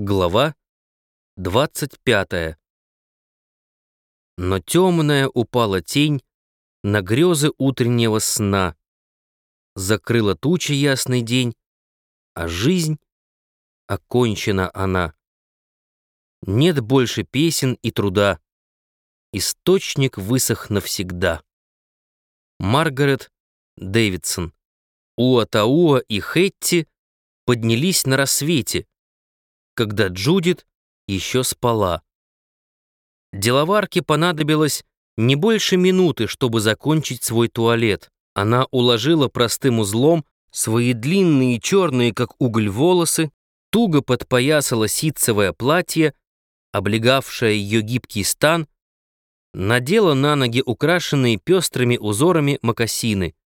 Глава 25. Но темная упала тень на грезы утреннего сна. Закрыла тучи ясный день, а жизнь окончена она. Нет больше песен и труда. Источник высох навсегда. Маргарет Дэвидсон. Уатауа и Хетти поднялись на рассвете, когда Джудит еще спала. Деловарке понадобилось не больше минуты, чтобы закончить свой туалет. Она уложила простым узлом свои длинные черные, как уголь, волосы, туго подпоясала ситцевое платье, облегавшее ее гибкий стан, надела на ноги украшенные пестрыми узорами мокасины.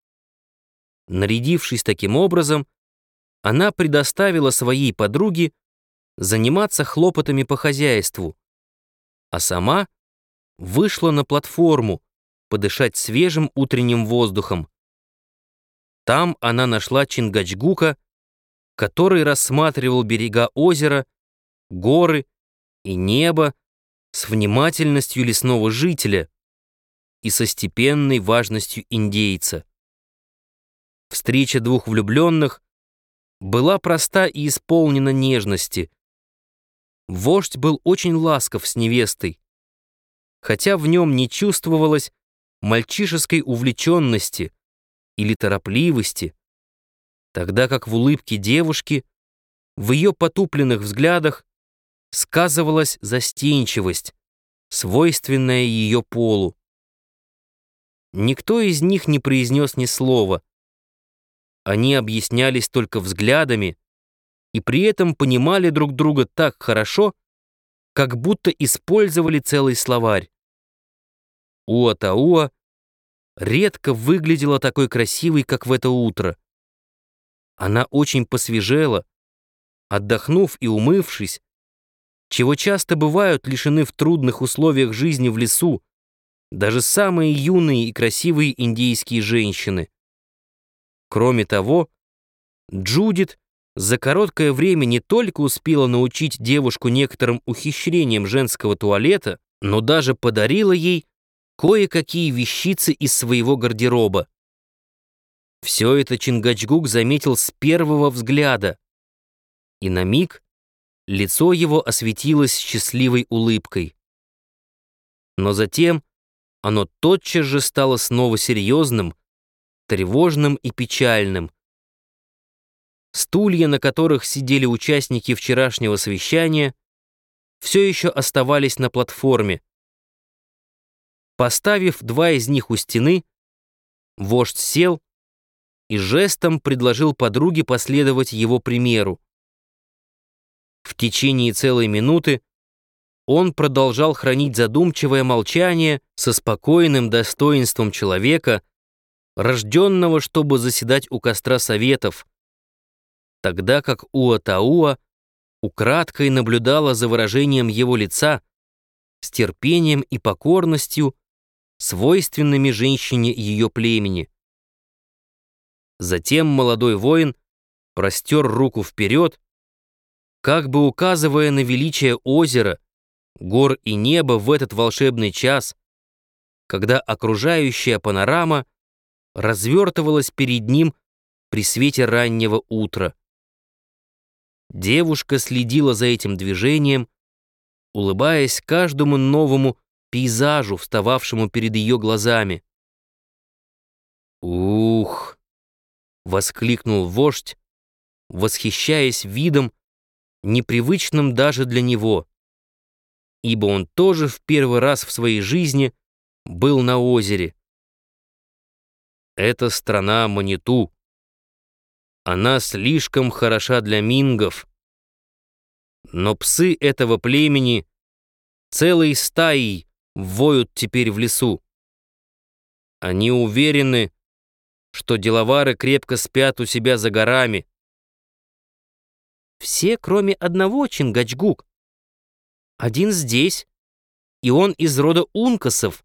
Нарядившись таким образом, она предоставила своей подруге заниматься хлопотами по хозяйству, а сама вышла на платформу подышать свежим утренним воздухом. Там она нашла Чингачгука, который рассматривал берега озера, горы и небо с внимательностью лесного жителя и со степенной важностью индейца. Встреча двух влюбленных была проста и исполнена нежности — Вождь был очень ласков с невестой, хотя в нем не чувствовалось мальчишеской увлеченности или торопливости, тогда как в улыбке девушки, в ее потупленных взглядах сказывалась застенчивость, свойственная ее полу. Никто из них не произнес ни слова. Они объяснялись только взглядами, и при этом понимали друг друга так хорошо, как будто использовали целый словарь. Уатауа редко выглядела такой красивой, как в это утро. Она очень посвежела, отдохнув и умывшись, чего часто бывают лишены в трудных условиях жизни в лесу, даже самые юные и красивые индийские женщины. Кроме того, Джудит за короткое время не только успела научить девушку некоторым ухищрениям женского туалета, но даже подарила ей кое-какие вещицы из своего гардероба. Все это Чингачгук заметил с первого взгляда, и на миг лицо его осветилось счастливой улыбкой. Но затем оно тотчас же стало снова серьезным, тревожным и печальным, Стулья, на которых сидели участники вчерашнего совещания, все еще оставались на платформе. Поставив два из них у стены, вождь сел и жестом предложил подруге последовать его примеру. В течение целой минуты он продолжал хранить задумчивое молчание со спокойным достоинством человека, рожденного, чтобы заседать у костра советов, тогда как Уатауа украдкой наблюдала за выражением его лица с терпением и покорностью, свойственными женщине ее племени. Затем молодой воин простер руку вперед, как бы указывая на величие озера, гор и неба в этот волшебный час, когда окружающая панорама развертывалась перед ним при свете раннего утра. Девушка следила за этим движением, улыбаясь каждому новому пейзажу, встававшему перед ее глазами. «Ух!» — воскликнул вождь, восхищаясь видом, непривычным даже для него, ибо он тоже в первый раз в своей жизни был на озере. Это страна Маниту. Она слишком хороша для мингов. Но псы этого племени целой стаей воют теперь в лесу. Они уверены, что деловары крепко спят у себя за горами. Все, кроме одного, Чингачгук. Один здесь, и он из рода ункасов,